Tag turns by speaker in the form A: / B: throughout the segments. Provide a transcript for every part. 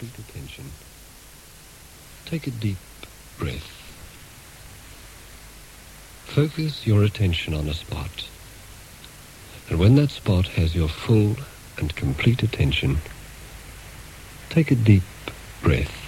A: complete attention. Take a deep breath. Focus your attention on a spot. And when that spot has your full and complete attention, take a deep breath.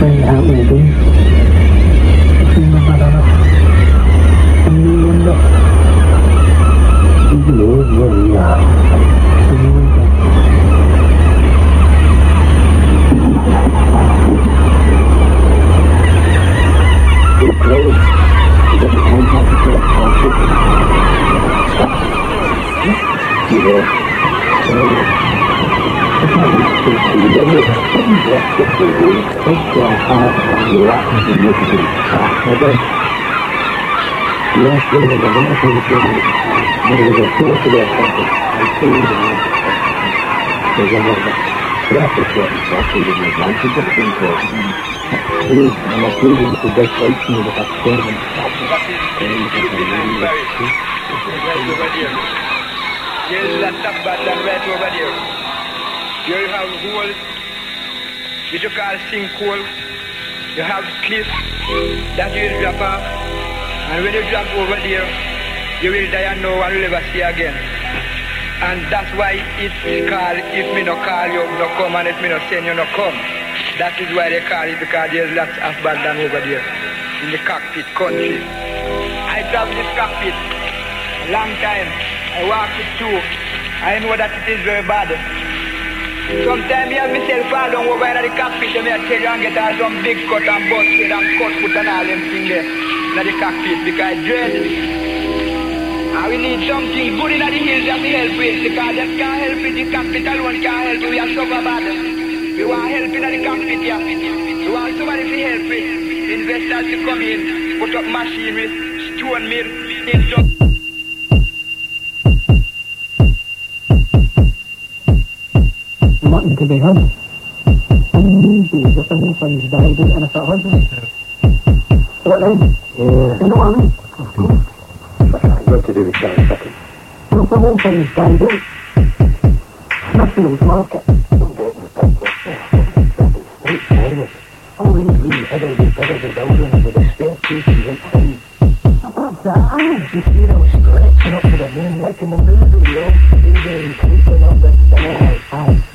A: play out my
B: beer. Over there. You have hole, which you call sinkhole. You have cliff that you will drop off. And when you drop over there, you will die and no one will ever see again. And that's why it's called if me no call you, no come, and if me no send you, no come. That is why they call it because there's lots of abandon over there in the cockpit country. I travel this cockpit a long time. I walked it too. I know that it is very bad. Sometimes me have myself fall down over in the cockpit and I tell you and get all some big cut and bust head and cut foot and all them things there in the cockpit because dread. And we need something good in the hills that we help with because them can't help it. The cockpit alone can't help it. We are so bad. We want help in the cockpit yeah. We want somebody to help it. Investors to come in, put up machinery, stone mill, instruct.
C: Wanting to be heard. And Jesus, and if he's died and it's a husband. What then?
D: Yeah.
C: You know what I mean?
D: What to do with that second?
C: Look, the whole thing's died out. Smithfield's market.
D: Straightforward.
C: Oh, really?
D: Really better than better than buildings with a spare pieces and things.
C: Above that, I
D: You those stretching up to the moon, making the movie, you know, even creeping up the sky.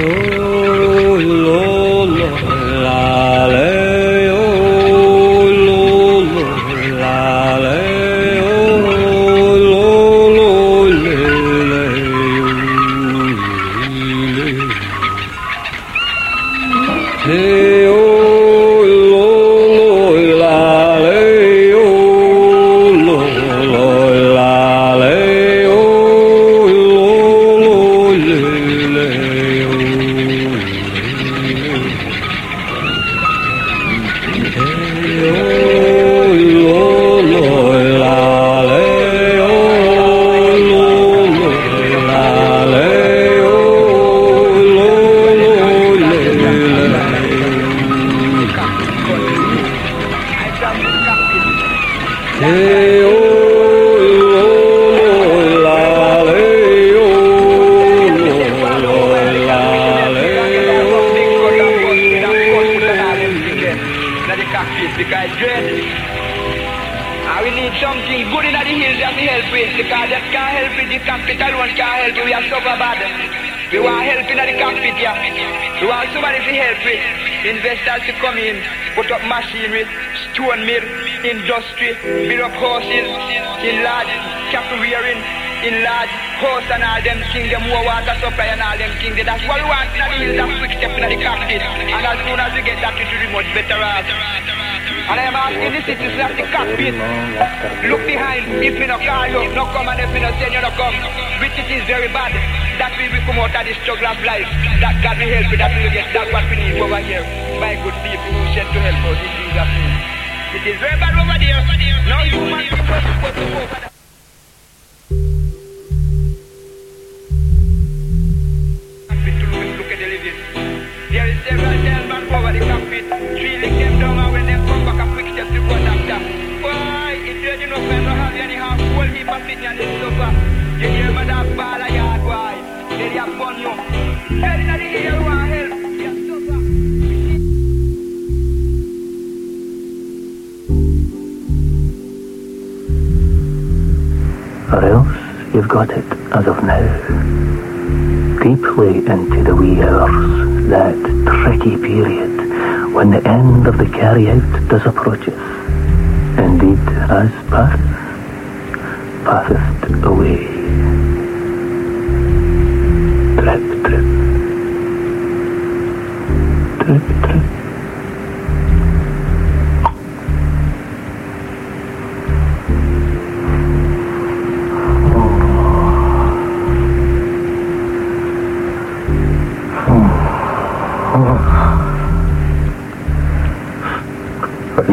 B: Oh.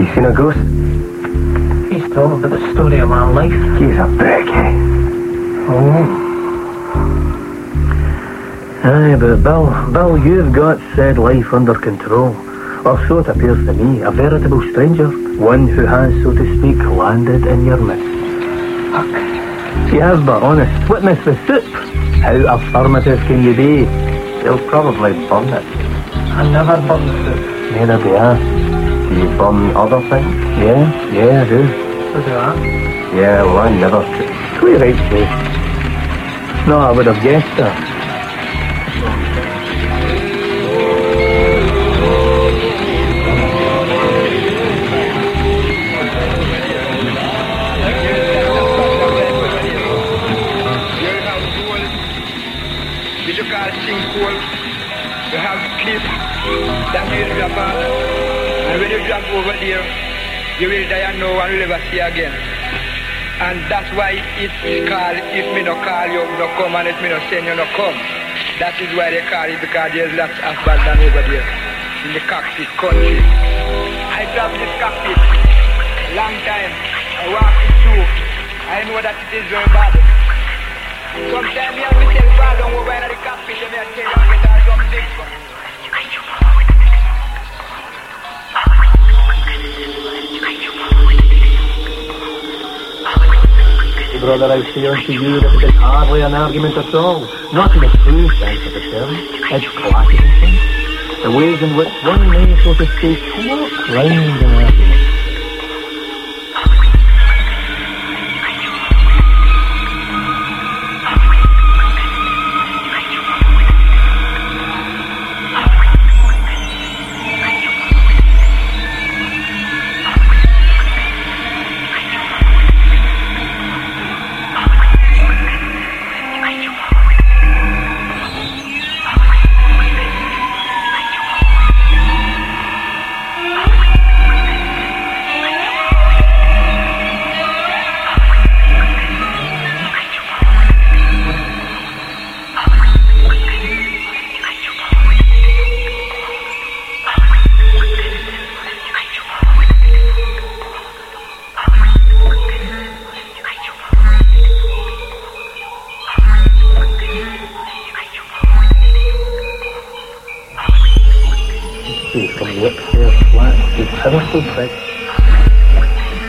E: You
F: seen a ghost?
D: He's told about the story of my life.
F: He's a Becky. Eh?
D: Oh. Aye, but Bill, Bill, you've got said life under control. Or so it appears to me, a veritable stranger. One who has, so to speak, landed in your midst. You have but honest, witness the soup. How affirmative can you be? They'll probably burn it. I never burn soup. Neither do I.
F: You burn other things?
D: Yeah, yeah, I do. I.
F: Yeah, well, I never.
D: Quite right, too. No, I would have guessed that.
E: Over there, you will die and no one will ever see again. And that's why it's called, if me no call you, no come, and if me no send you, no come. That is why they call it, because there's lots of bad land over there, in the cockpit country. I travel this cockpit, long time. I walk it through. I know that it is very bad. Sometimes me and myself fall down over in the cockpit and me I tell you out some big
D: Brother, I say unto you that it is hardly an argument at all. Not in the true sense of the term. It's classical. The ways in which one may, so to speak, walk round an argument.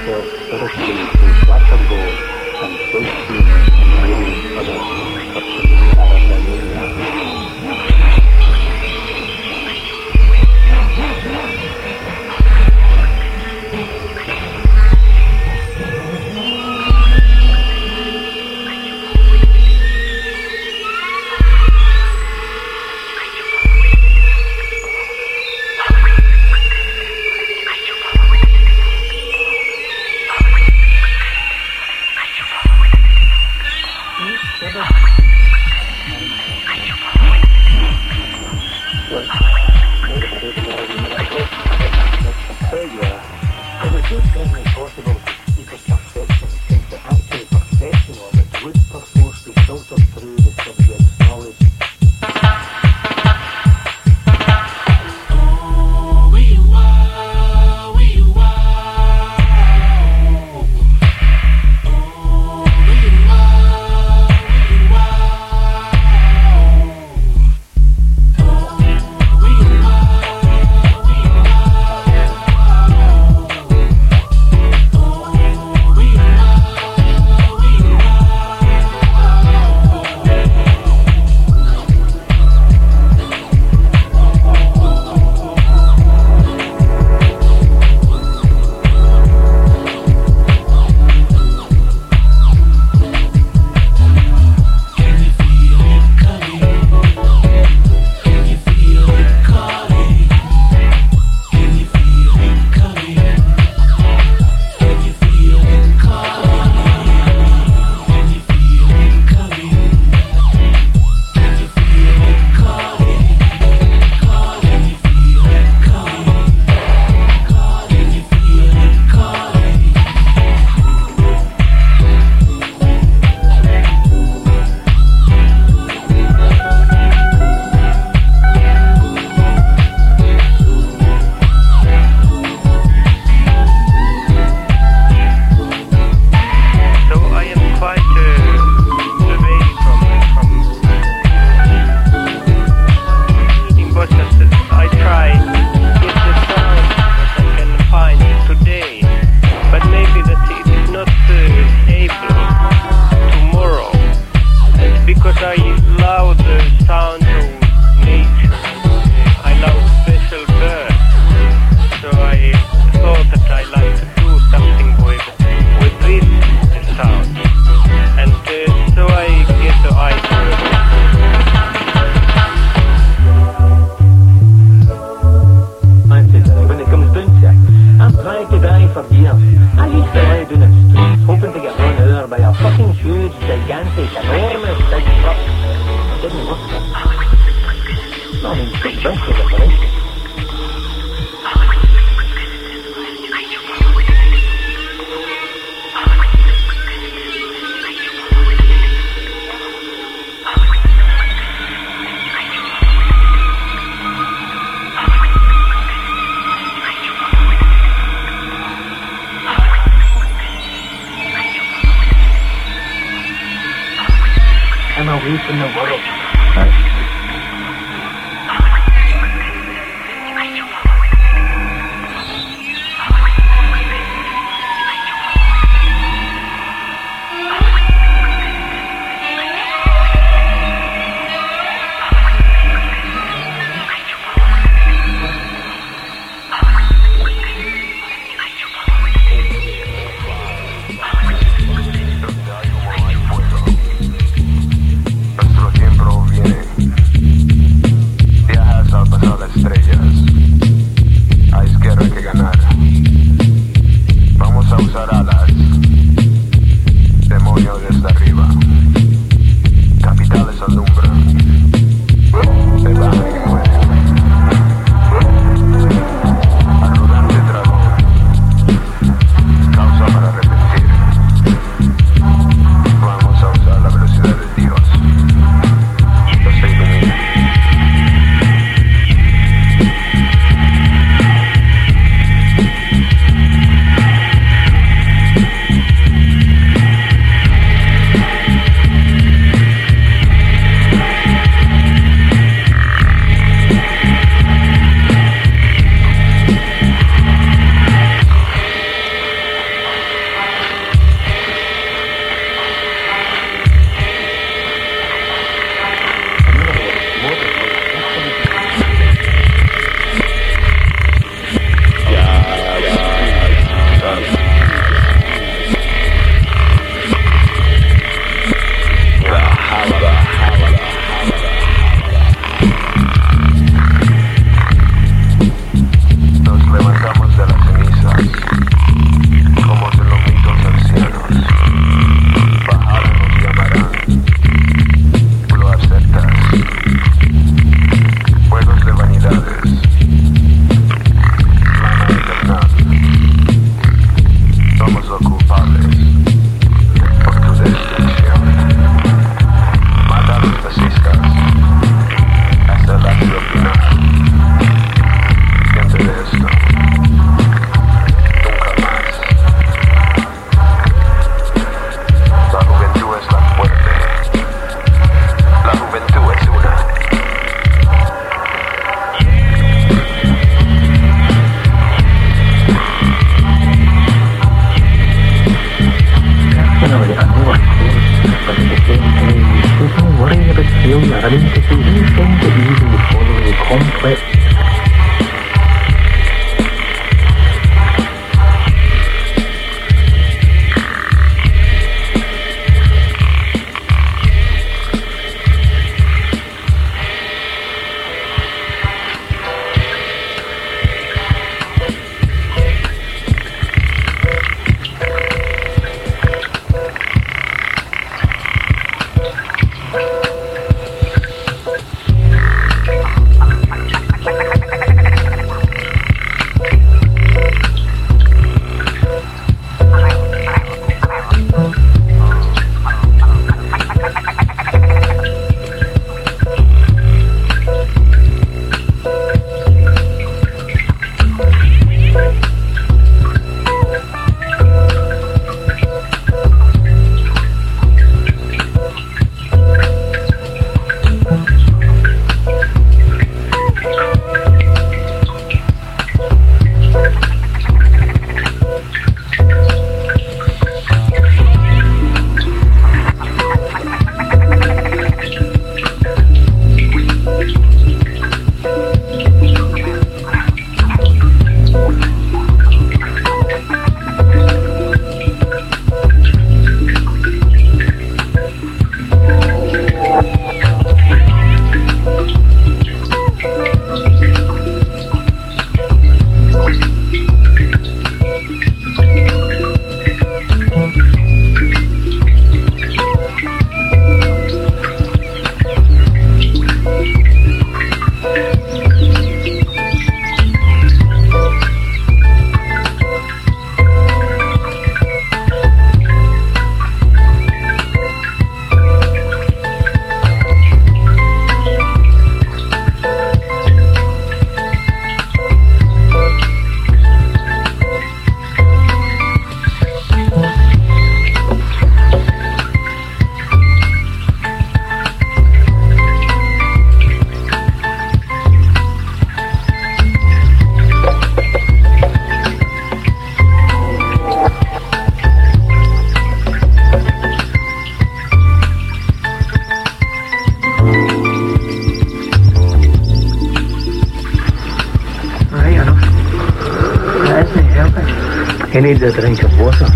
D: Thank you. and and waiting for the He needs a drink of water.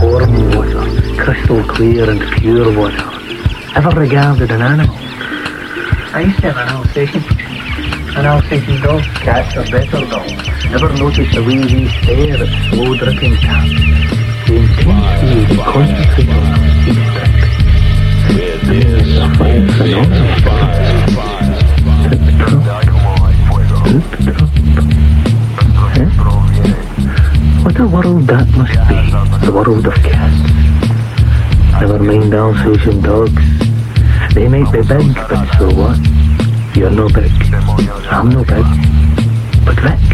D: Warm water. Crystal clear and pure water. Ever regarded an animal? I used to have an Alsatian. An Alsatian dog. Cats are better dogs. Never noticed the they stare at slow drinking cats. The intensity they concentrate on each drink. And then also What a world that must be, the world of cats. Never mind Alsatian dogs. They might be big, but so what? You're no big. I'm no big. But Rick,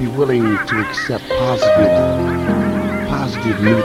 G: be willing to accept positive, positive new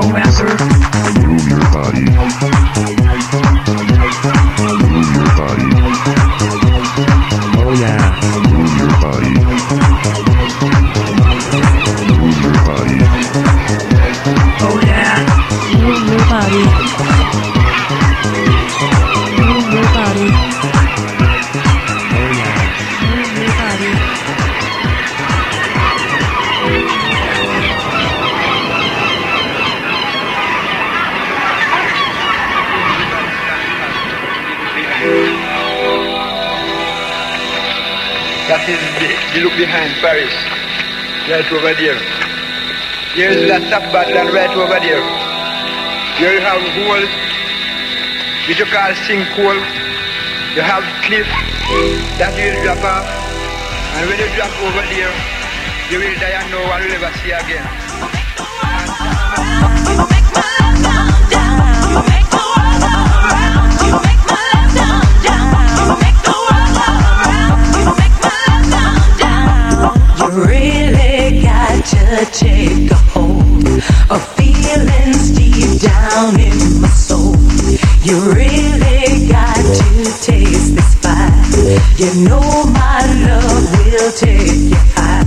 G: and
H: a sweet romancer. Move your body.
B: Badland right over there. Here you have hole, which you call sinkhole. You have cliff that you drop off. And when you drop over there, you will die and no one will ever see again.
I: You really got to take a down in my soul. You really got to taste this fire. You know my love will take you high.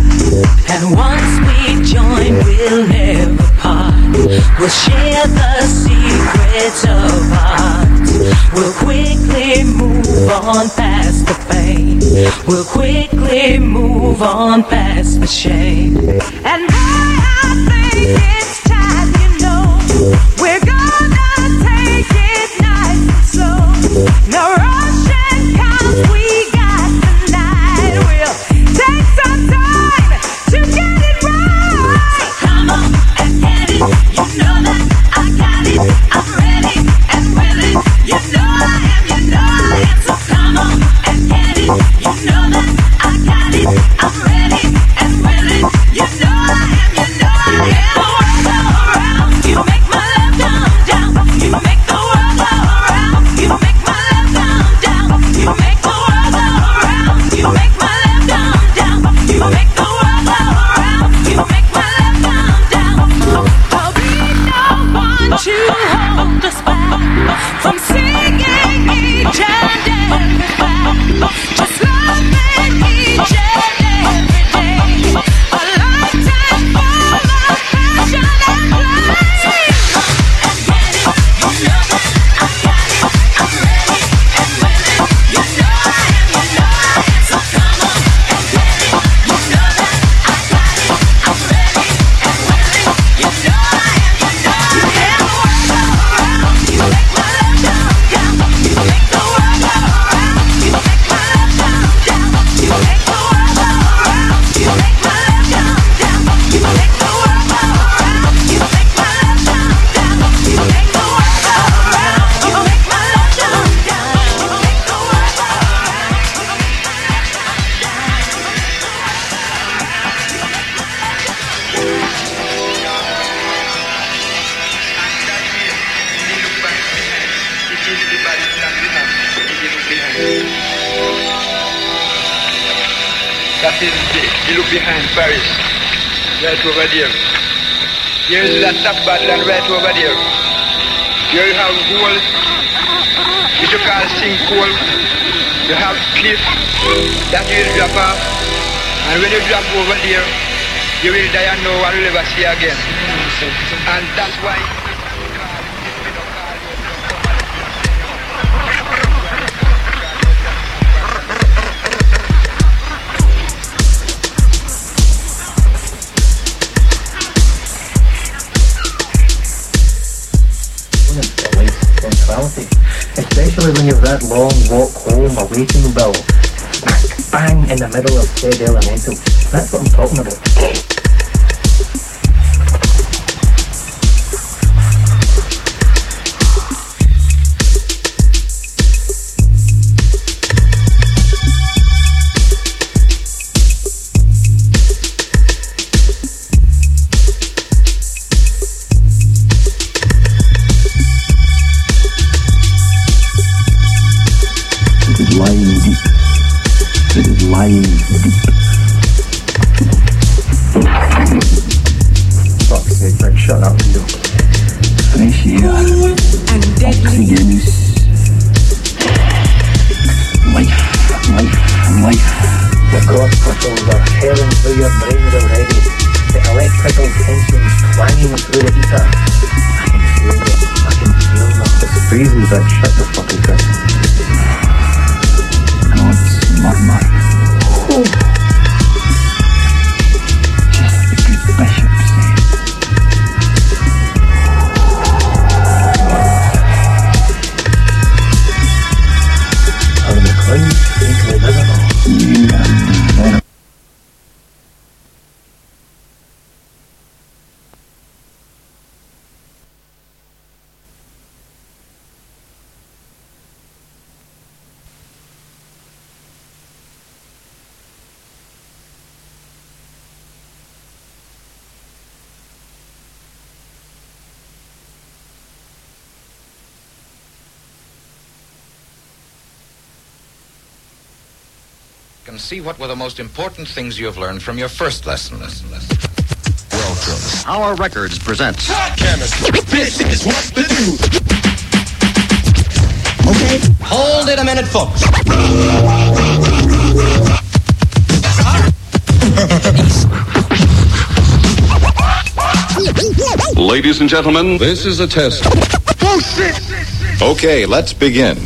I: And once we join, we'll never part. We'll share the secrets of our hearts. We'll quickly move on past the pain. We'll quickly move on past the shame. And boy, I think it's time, you know, slow. That you
B: will drop off. And when you drop over there, you will die and no one will ever see again. And that's why
D: especially when you've that long walk home awaiting bill, smack bang in the middle of said elemental. That's what I'm talking about.
J: See what were the most important things you have learned from your first lesson. lesson, lesson. Welcome. Our Records presents chemistry
K: This is what to do.
J: Okay. Hold it a minute, folks.
L: Ladies and gentlemen, this is a test.
K: Oh shit!
L: Okay, let's begin.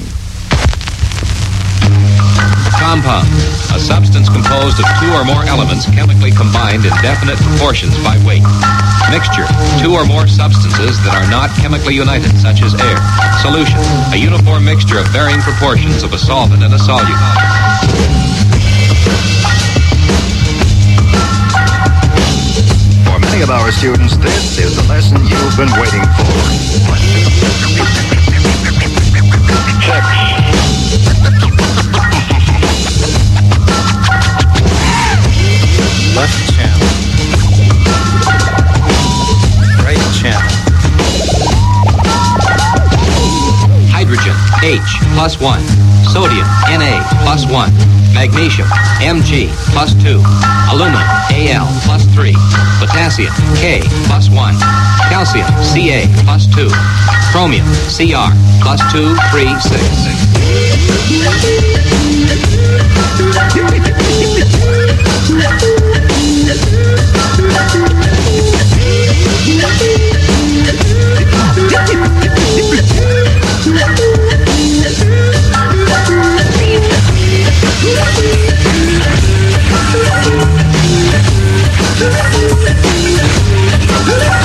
M: Compound, a substance composed of two or more elements chemically combined in definite proportions by weight. Mixture, two or more substances that are not chemically united, such as air. Solution, a uniform mixture of varying proportions of a solvent and a solute.
J: For many of our students, this is the lesson you've been waiting for. Check.
N: Left channel. Right channel.
M: Hydrogen, H, plus 1. Sodium, Na, plus 1. Magnesium, Mg, plus 2. Aluminum, Al, plus 3. Potassium, K, plus 1. Calcium, Ca, plus 2. Chromium, Cr, plus 2, 3, 6.
L: To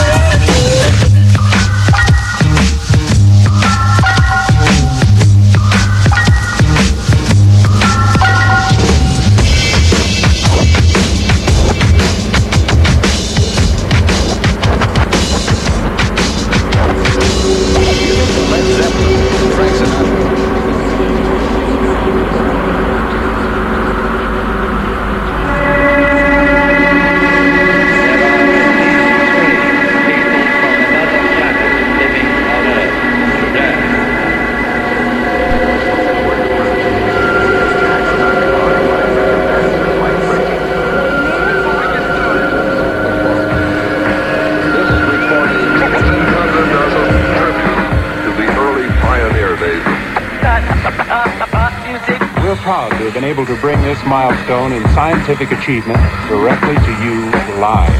O: proud to have been able to bring this milestone in scientific achievement directly to you live,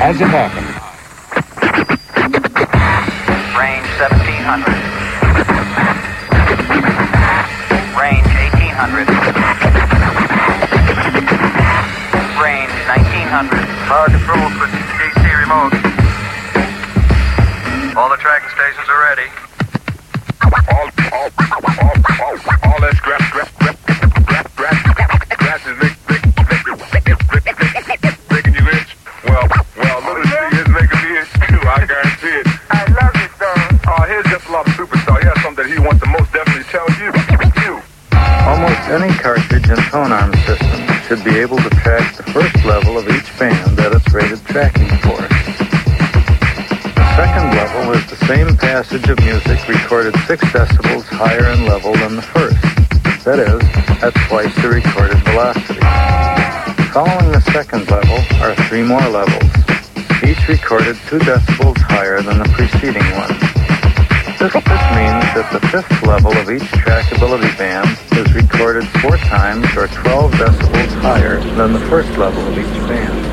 O: as it happened.
P: Range 1700. Range 1800. Range 1900. Power control for DC remote. All the tracking stations are ready.
Q: Of music recorded six decibels higher in level than the first.
P: that is, at twice the recorded velocity. Following the second level are three more levels, each recorded two decibels higher than the preceding one. This, this means that the fifth level of each trackability band is recorded four times or 12 decibels higher than the first level of each band.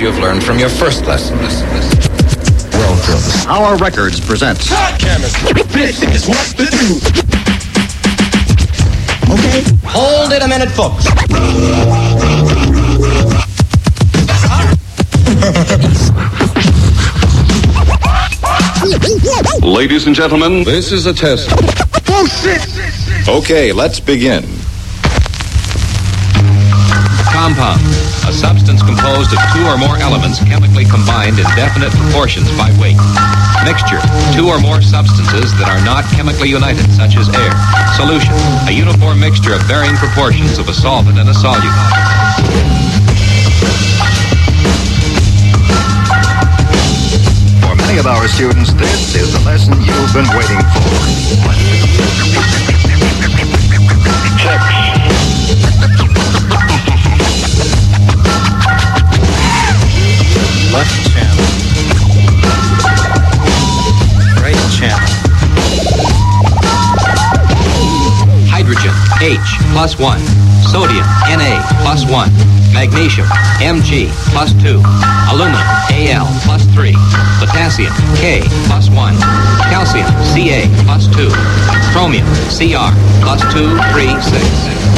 J: You have learned from your first lesson.
M: Welcome. Our Records presents.
R: This is what to do.
M: Okay. Hold it a minute, folks.
H: Ladies and gentlemen, this is a test. Oh, okay, let's begin.
M: Compound. A substance composed of two or more elements chemically combined in definite proportions by weight. Mixture. Two or more substances that are not chemically united, such as air. Solution. A uniform mixture of varying proportions of a solvent and a solute.
S: For many of our students, this is the lesson you've been waiting for.
N: Left channel. Right channel.
M: Hydrogen, H, plus 1. Sodium, Na, plus 1. Magnesium, Mg, plus 2. Aluminum, Al, plus 3. Potassium, K, plus 1. Calcium, Ca, plus 2. Chromium, Cr, plus 2, 3, 6.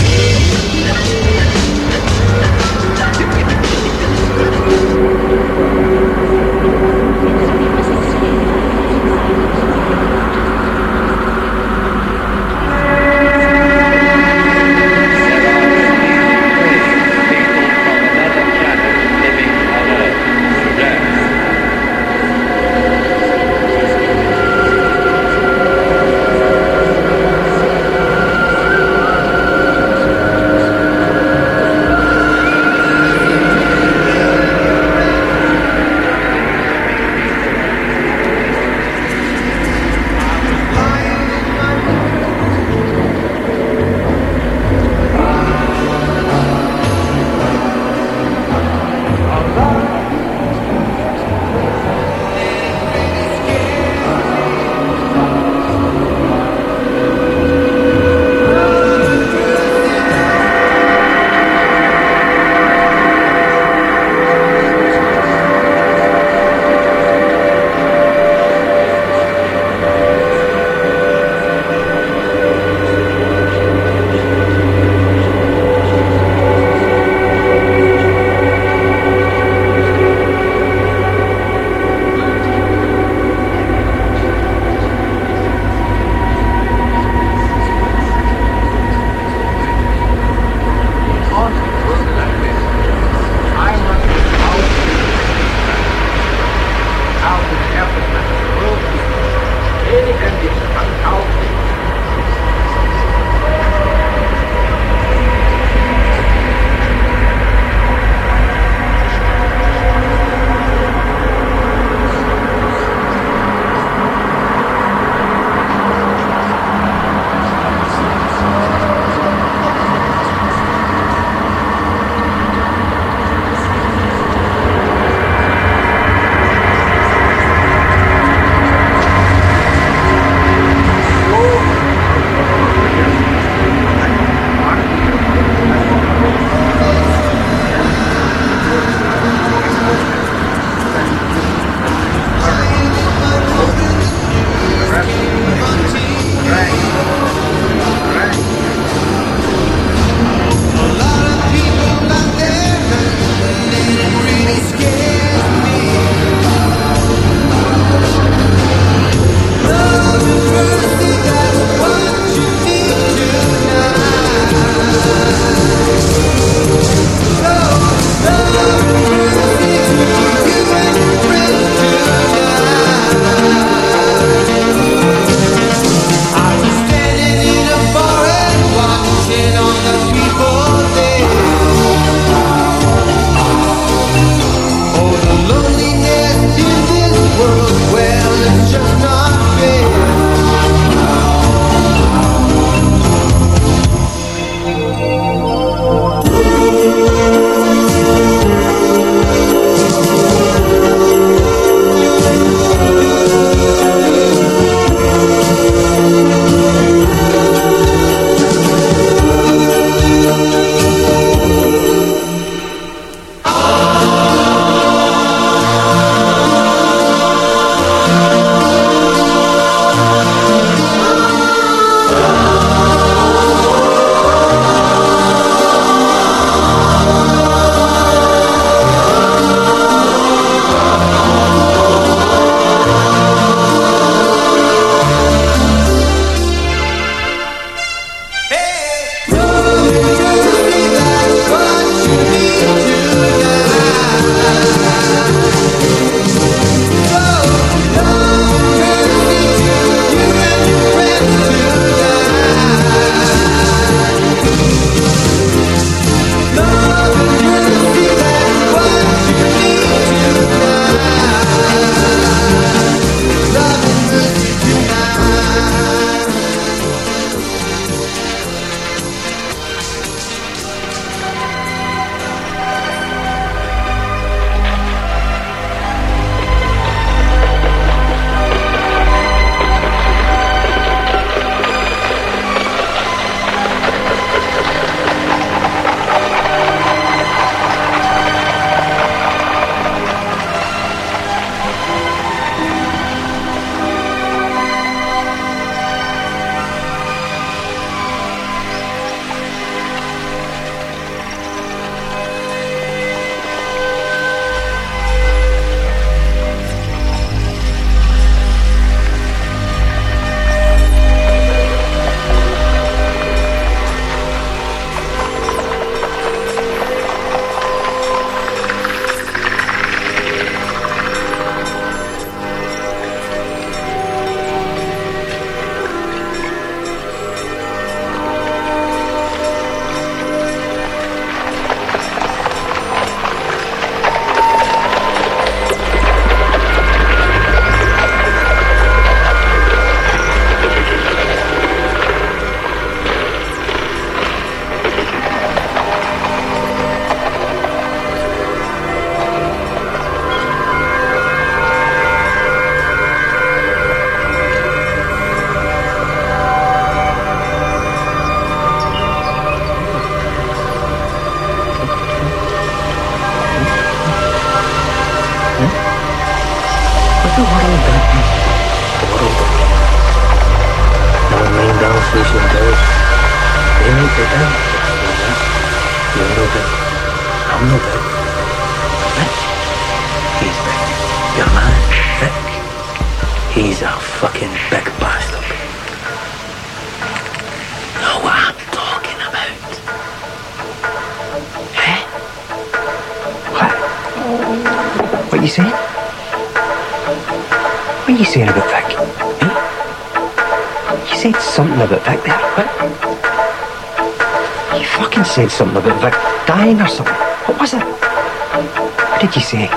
F: Something about Vic dying or something. What was it? What did you say?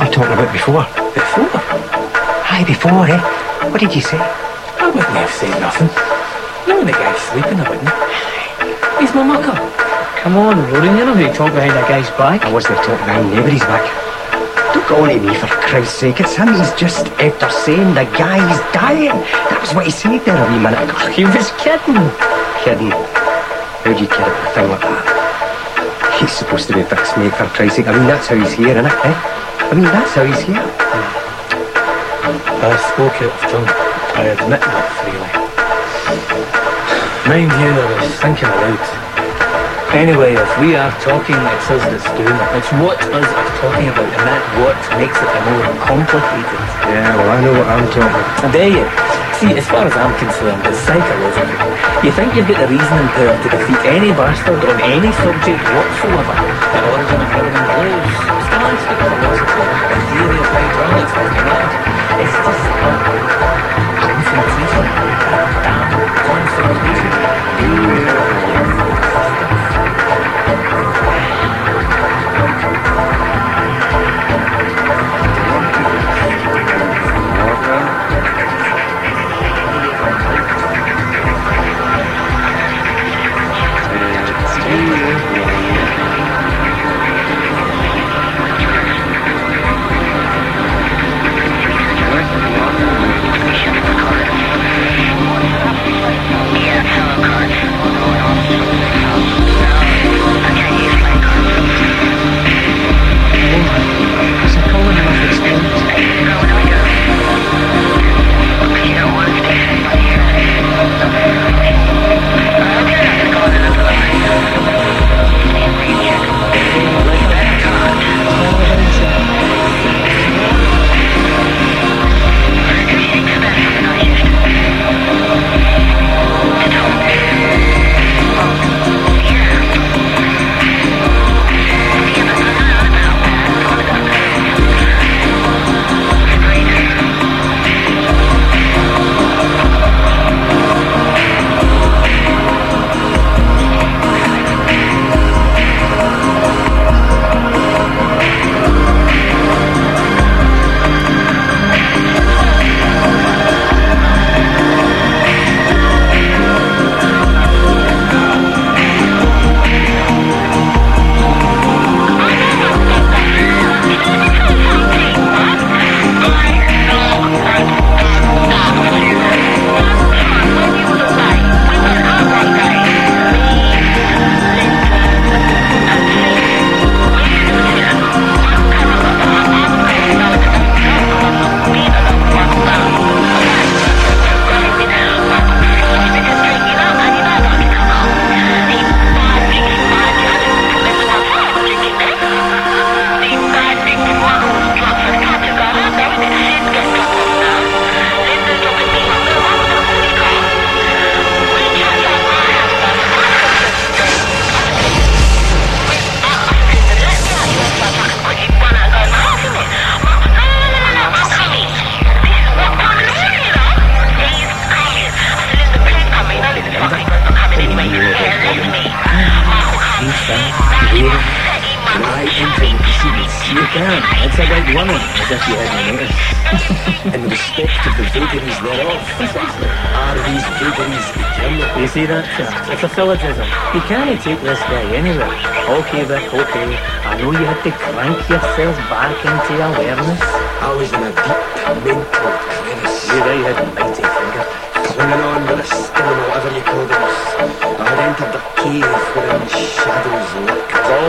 F: I'm talking about before.
T: Before?
F: Aye, before, eh? What did you say?
T: I wouldn't have said nothing. No, the guy's sleeping, I wouldn't. He's my mucker. Come on, Rory, you know who talk behind a guy's back.
F: I wasn't talking behind nobody's back. Don't go on at me for Christ's sake. It's him. He's just after saying the guy's dying. That was what he said there a wee minute ago.
T: He was kidding.
F: Kidding. How'd you kid about a thing like that? He's supposed to be Vic's mate for Christ's sake. I mean, that's how he's here, innit? Eh? I mean, that's how he's here.
T: I spoke out of. I admit that freely. Mind you, I was thinking aloud. Anyway, if we are talking, it's us that's doing it. It's what us are talking about, and that's what makes it the more complicated.
F: Yeah, well, I know what I'm talking about.
T: And there you. See, as far as I'm concerned, it's psychological. You think you've got the reasoning power to defeat any bastard on any subject whatsoever. The origin of everything blows. Scholastic philosophy, the theory of hydraulics. It's just a concentration. Damn concentration.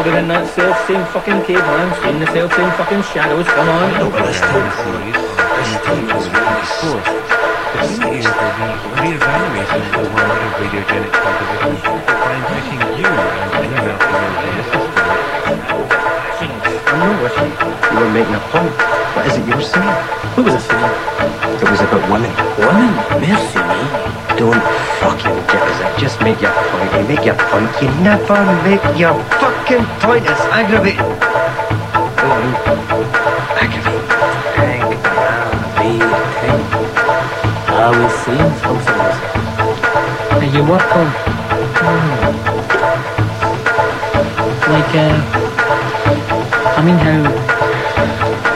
T: It's been in that self-same fucking cave, man. Seen the self-same fucking shadows. Come on.
F: No, but this time, Colin, this time was really
T: course.
U: really is the re-evaluating the world of radiogenic composition by inviting you and anyone else knows the system.
F: I'm not with you. You were making a point. What is it you were saying? What was I saying? It was about women. Women? Merci me. Don't fucking get us out. Just make your point. You make your point. You never make your fucking point. It's aggravating. Go on. Aggravating. Aggravating.
C: I was saying something. And you work on. Like, uh, I mean, how,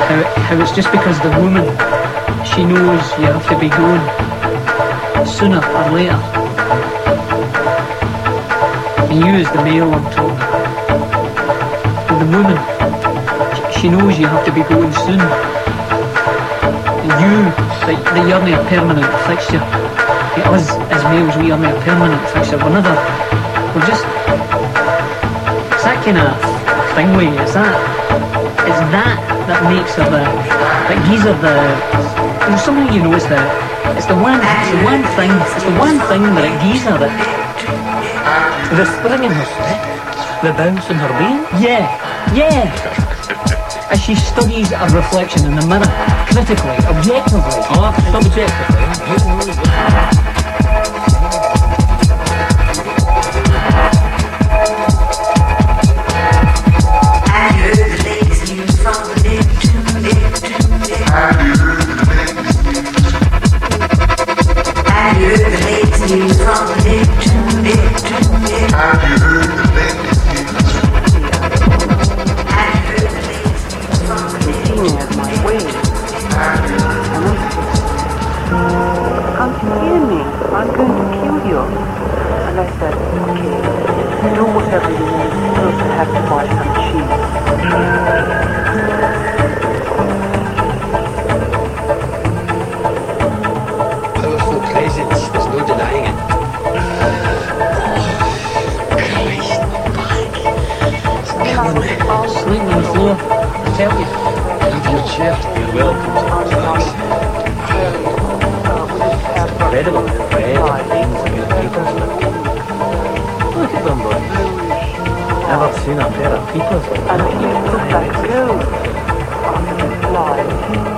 C: how, how it's just because the woman, she knows you have to be going sooner or later. And you as the male I'm talking. And the woman, she knows you have to be going soon. And you, that, that you're not a permanent fixture. Yeah, us as males, we are not a permanent fixture. We're never, we're just, it's that kind of thing way, it's that, it's that that makes her the, that gives her the, there's something you notice the, it's the one, it's the one thing, it's the one thing that it gives her that, the spring in her step, the bounce in her being. Yeah, yeah. As she studies her reflection in the mirror, critically, objectively, oh, or subjectively.
V: Whatever you need. I have to buy
C: Sleep on the floor, I tell you.
F: Have your chair. You're welcome to the place.
D: Incredible. Incredible. Look at them, boy. Never seen a pair of peepers like
V: And he looked like
D: that.
V: gold. After the fly.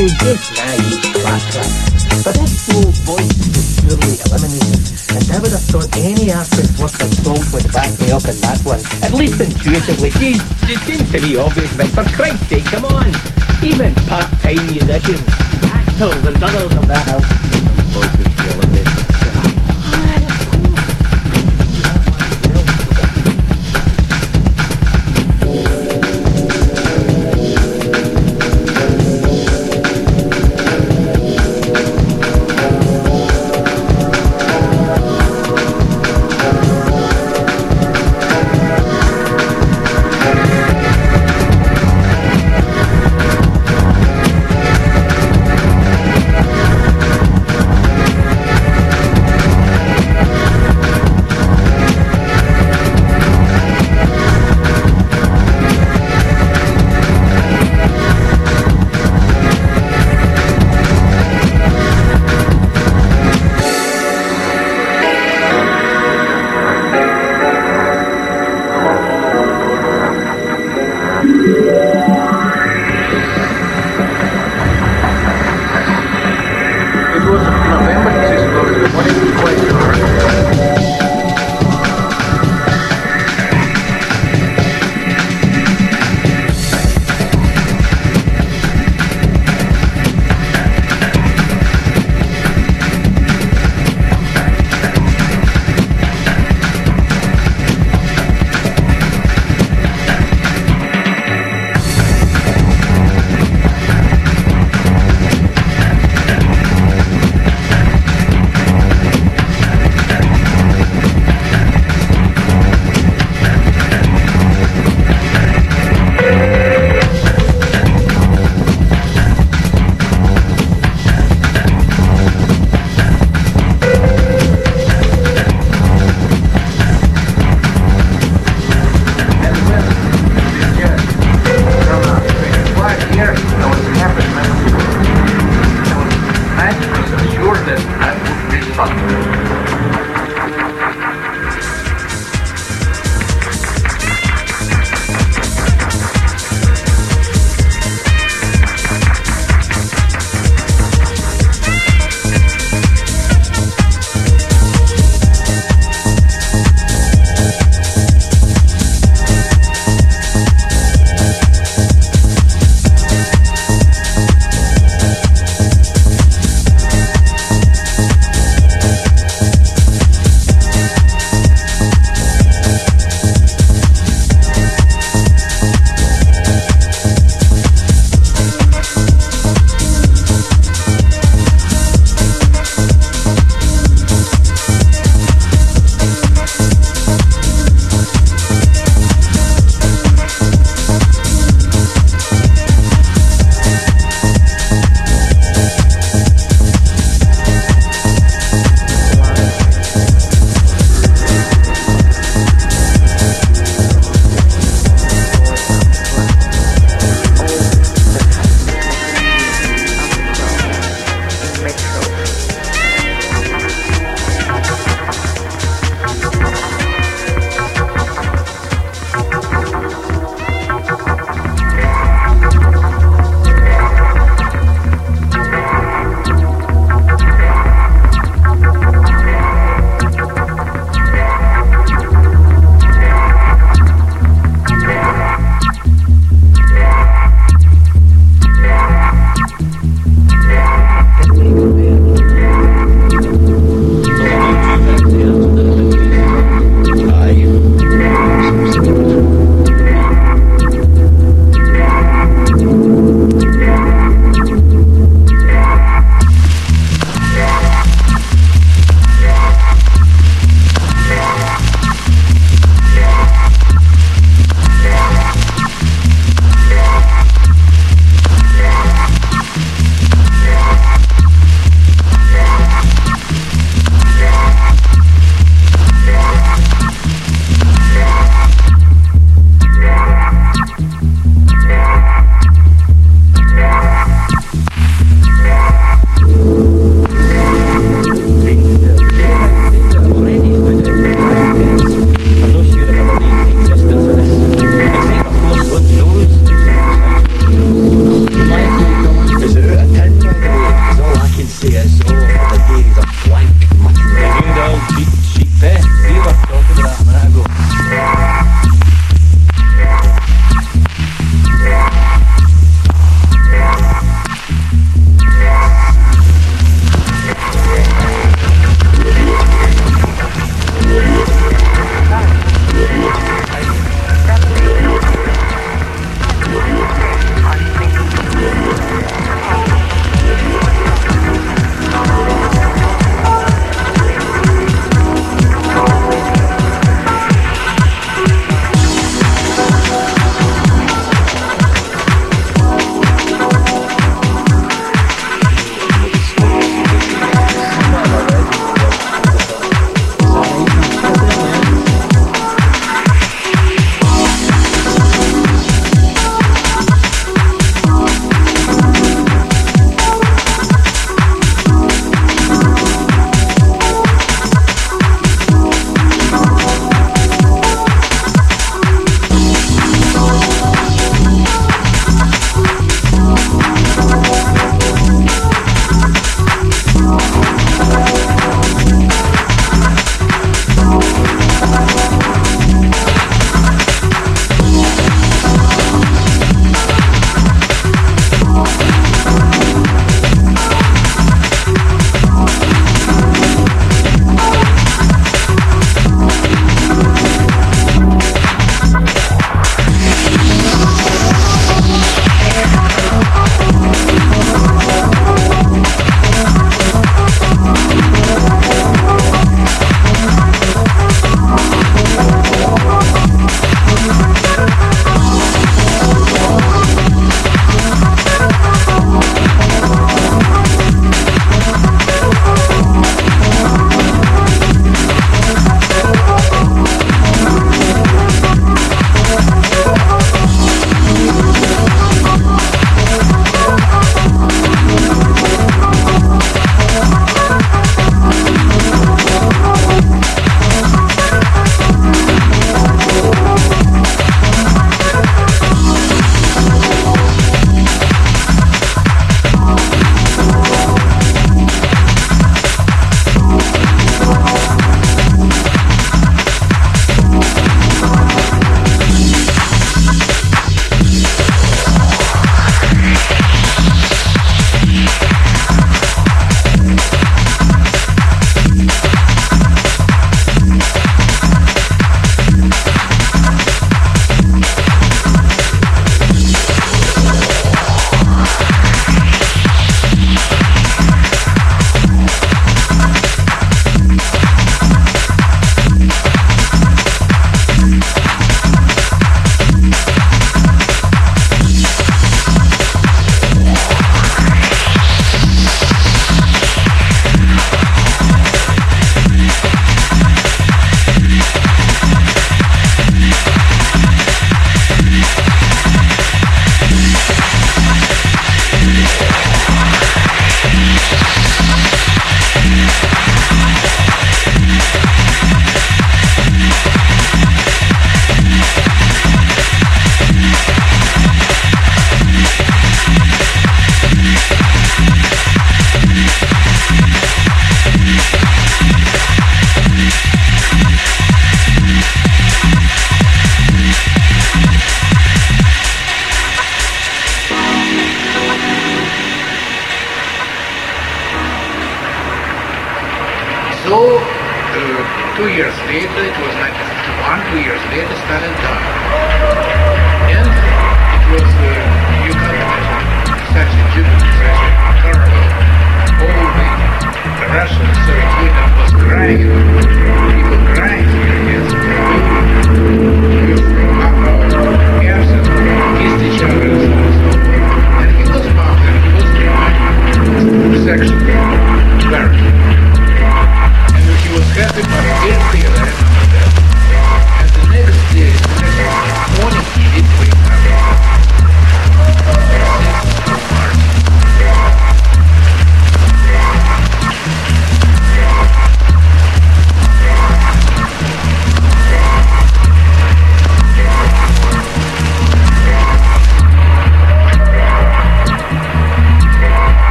D: Out, which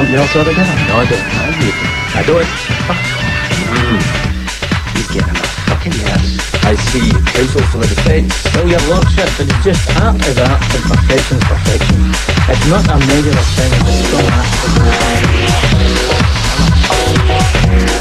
W: you
F: do it something else altogether. No, I don't. I, you, I don't. Fuck. Mm. He's getting my fucking nerves. I see counsel for the defence. Well, your lordship, it's just art is art and perfection is perfection. It's not a measure of thing, it's strong
X: All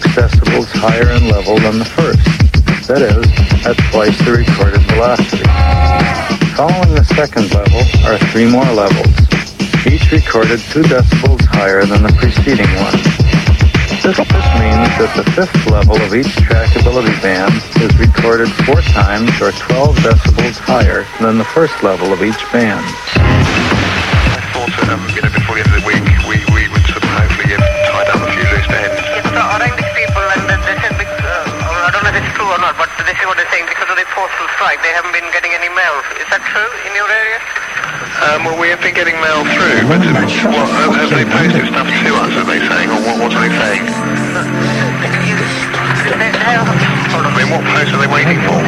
P: 6 decibels higher in level than the first. That is, at twice the recorded velocity. Following the second level are three more levels, each recorded 2 decibels higher than the preceding one. This, this means that the fifth level of each trackability band is recorded four times or 12 decibels higher than the first level of each band.
Y: Not, but this is what they're saying. Because of the postal strike, they haven't been getting any mail. Is that true in your area?
X: Um, well, we have been getting mail through, but what, have they posted stuff to us, are they saying, or what, what are they saying?
Y: They, they have,
X: I mean, what post are they
Y: waiting for.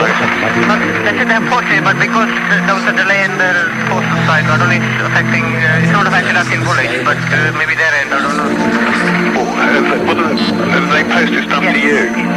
Y: But that's it, unfortunately, but because there was a delay in the postal side, not only it's affecting, uh, it's not affected us in Woolwich, but uh, maybe their end, I don't know.
X: Oh, have, have they posted stuff to you?